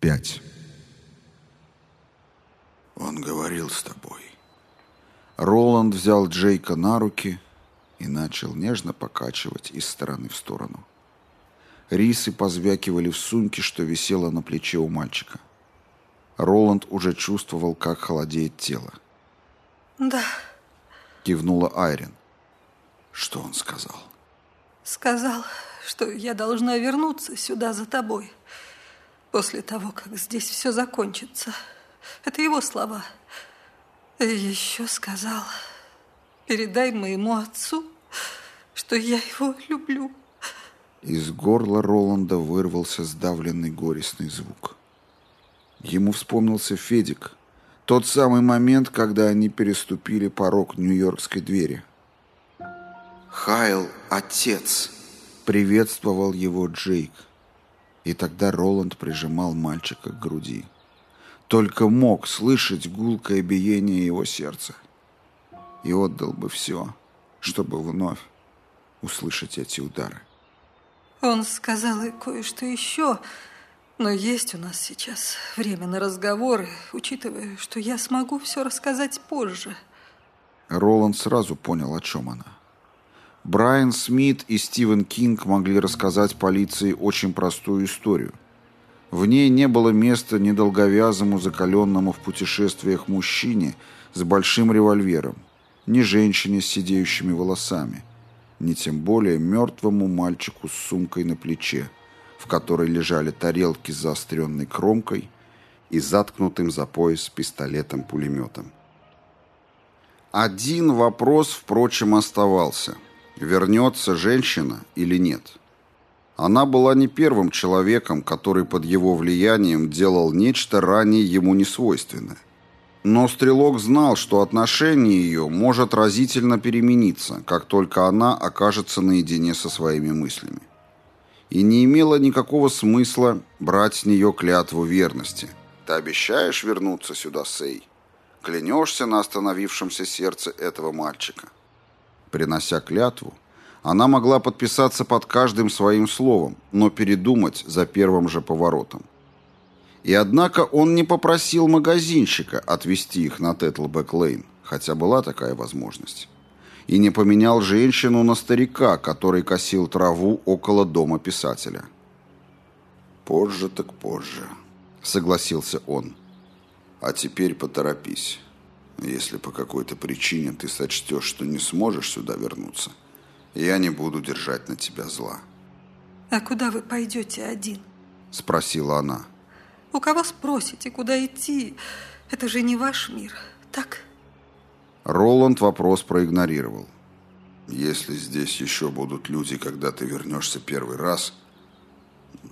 5. Он говорил с тобой. Роланд взял Джейка на руки и начал нежно покачивать из стороны в сторону. Рисы позвякивали в сумке, что висело на плече у мальчика. Роланд уже чувствовал, как холодеет тело. «Да», — кивнула Айрин. Что он сказал? «Сказал, что я должна вернуться сюда за тобой, после того, как здесь все закончится. Это его слова. И еще сказал, передай моему отцу, что я его люблю». Из горла Роланда вырвался сдавленный горестный звук. Ему вспомнился Федик, тот самый момент, когда они переступили порог нью-йоркской двери. «Хайл, отец!» — приветствовал его Джейк. И тогда Роланд прижимал мальчика к груди. Только мог слышать гулкое биение его сердца. И отдал бы все, чтобы вновь услышать эти удары. Он сказал и кое-что еще, но есть у нас сейчас время на разговоры, учитывая, что я смогу все рассказать позже. Роланд сразу понял, о чем она. Брайан Смит и Стивен Кинг могли рассказать полиции очень простую историю. В ней не было места недолговязому, закаленному в путешествиях мужчине с большим револьвером, ни женщине с сидеющими волосами, ни тем более мертвому мальчику с сумкой на плече, в которой лежали тарелки с заостренной кромкой и заткнутым за пояс пистолетом-пулеметом. Один вопрос, впрочем, оставался. Вернется женщина или нет? Она была не первым человеком, который под его влиянием делал нечто ранее ему несвойственное. Но Стрелок знал, что отношение ее может разительно перемениться, как только она окажется наедине со своими мыслями. И не имело никакого смысла брать с нее клятву верности. «Ты обещаешь вернуться сюда, Сей? Клянешься на остановившемся сердце этого мальчика?» Принося клятву, она могла подписаться под каждым своим словом, но передумать за первым же поворотом. И однако он не попросил магазинщика отвезти их на Тетлбэк-Лейн, хотя была такая возможность. И не поменял женщину на старика, который косил траву около дома писателя. «Позже так позже», — согласился он. «А теперь поторопись. Если по какой-то причине ты сочтешь, что не сможешь сюда вернуться, я не буду держать на тебя зла». «А куда вы пойдете один?» — спросила она. У кого спросите, куда идти? Это же не ваш мир, так? Роланд вопрос проигнорировал. Если здесь еще будут люди, когда ты вернешься первый раз,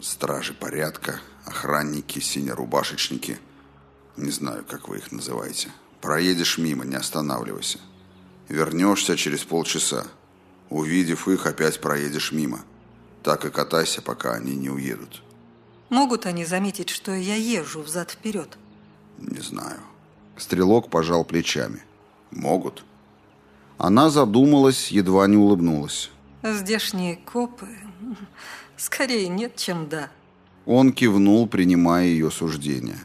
стражи порядка, охранники, синерубашечники, не знаю, как вы их называете, проедешь мимо, не останавливайся. Вернешься через полчаса. Увидев их, опять проедешь мимо. Так и катайся, пока они не уедут. Могут они заметить, что я езжу взад-вперед? Не знаю. Стрелок пожал плечами. Могут. Она задумалась, едва не улыбнулась. Здешние копы... Скорее нет, чем да. Он кивнул, принимая ее суждение.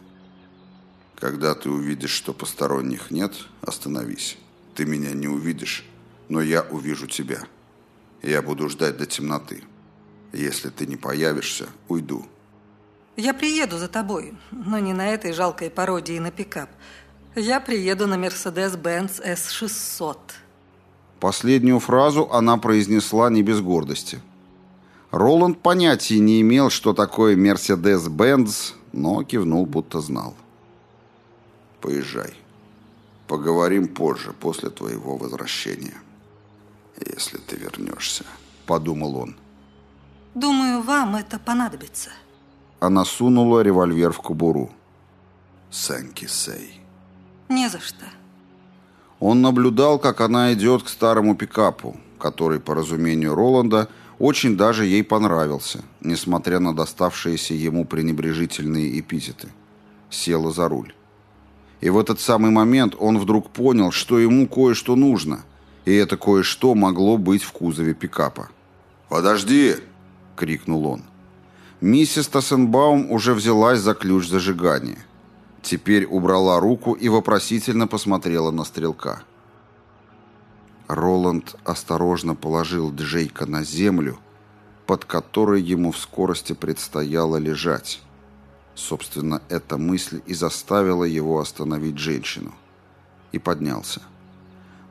Когда ты увидишь, что посторонних нет, остановись. Ты меня не увидишь, но я увижу тебя. Я буду ждать до темноты. Если ты не появишься, уйду. Я приеду за тобой, но не на этой жалкой пародии на пикап. Я приеду на Mercedes-Benz S600. Последнюю фразу она произнесла не без гордости. Роланд понятия не имел, что такое Mercedes-Benz, но кивнул, будто знал. «Поезжай. Поговорим позже, после твоего возвращения. Если ты вернешься», — подумал он. «Думаю, вам это понадобится». Она сунула револьвер в кобуру. «Сэнки Сэй». «Не за что». Он наблюдал, как она идет к старому пикапу, который, по разумению Роланда, очень даже ей понравился, несмотря на доставшиеся ему пренебрежительные эпитеты. Села за руль. И в этот самый момент он вдруг понял, что ему кое-что нужно, и это кое-что могло быть в кузове пикапа. «Подожди!» — крикнул он. Миссис Тассенбаум уже взялась за ключ зажигания. Теперь убрала руку и вопросительно посмотрела на стрелка. Роланд осторожно положил Джейка на землю, под которой ему в скорости предстояло лежать. Собственно, эта мысль и заставила его остановить женщину. И поднялся.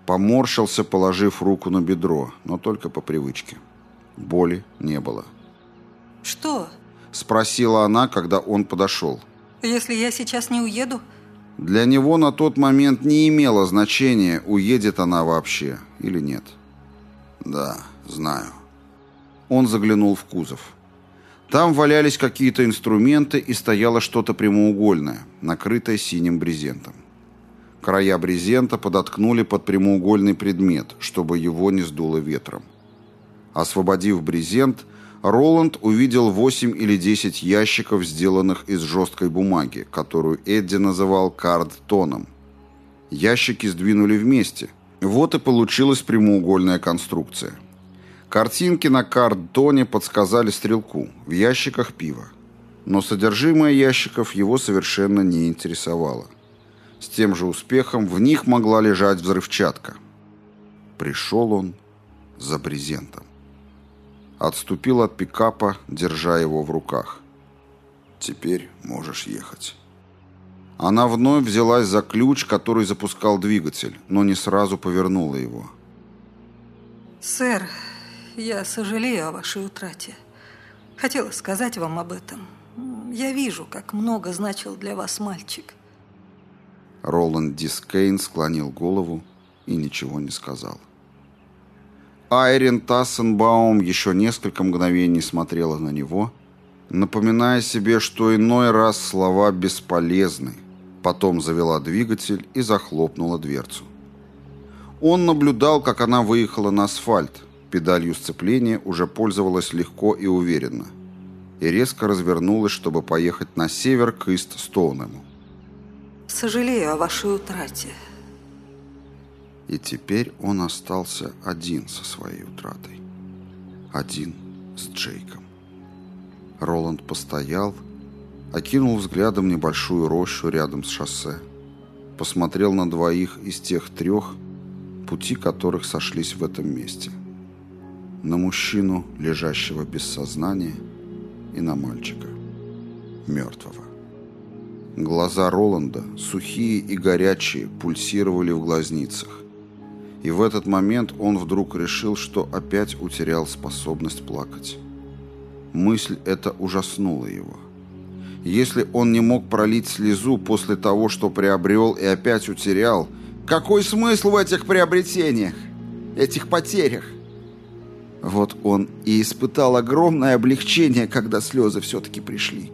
Поморщился, положив руку на бедро, но только по привычке. Боли не было. «Что?» — спросила она, когда он подошел. «Если я сейчас не уеду?» Для него на тот момент не имело значения, уедет она вообще или нет. «Да, знаю». Он заглянул в кузов. Там валялись какие-то инструменты и стояло что-то прямоугольное, накрытое синим брезентом. Края брезента подоткнули под прямоугольный предмет, чтобы его не сдуло ветром. Освободив брезент, Роланд увидел 8 или 10 ящиков, сделанных из жесткой бумаги, которую Эдди называл кардтоном. Ящики сдвинули вместе. Вот и получилась прямоугольная конструкция – Картинки на картоне подсказали стрелку. В ящиках пиво. Но содержимое ящиков его совершенно не интересовало. С тем же успехом в них могла лежать взрывчатка. Пришел он за брезентом. Отступил от пикапа, держа его в руках. «Теперь можешь ехать». Она вновь взялась за ключ, который запускал двигатель, но не сразу повернула его. «Сэр, я сожалею о вашей утрате. Хотела сказать вам об этом. Я вижу, как много значил для вас мальчик. Роланд Дискейн склонил голову и ничего не сказал. Айрин Тассенбаум еще несколько мгновений смотрела на него, напоминая себе, что иной раз слова бесполезны. Потом завела двигатель и захлопнула дверцу. Он наблюдал, как она выехала на асфальт, Педалью сцепления уже пользовалась легко и уверенно. И резко развернулась, чтобы поехать на север к Ист-Стоунему. «Сожалею о вашей утрате». И теперь он остался один со своей утратой. Один с Джейком. Роланд постоял, окинул взглядом небольшую рощу рядом с шоссе, посмотрел на двоих из тех трех, пути которых сошлись в этом месте на мужчину, лежащего без сознания, и на мальчика, мертвого. Глаза Роланда, сухие и горячие, пульсировали в глазницах. И в этот момент он вдруг решил, что опять утерял способность плакать. Мысль эта ужаснула его. Если он не мог пролить слезу после того, что приобрел и опять утерял, какой смысл в этих приобретениях, этих потерях? Вот он и испытал огромное облегчение, когда слезы все-таки пришли.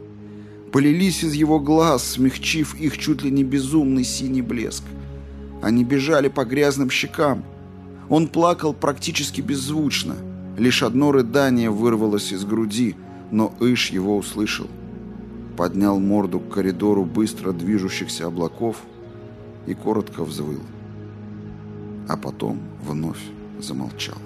Полились из его глаз, смягчив их чуть ли не безумный синий блеск. Они бежали по грязным щекам. Он плакал практически беззвучно. Лишь одно рыдание вырвалось из груди, но Иш его услышал. Поднял морду к коридору быстро движущихся облаков и коротко взвыл. А потом вновь замолчал.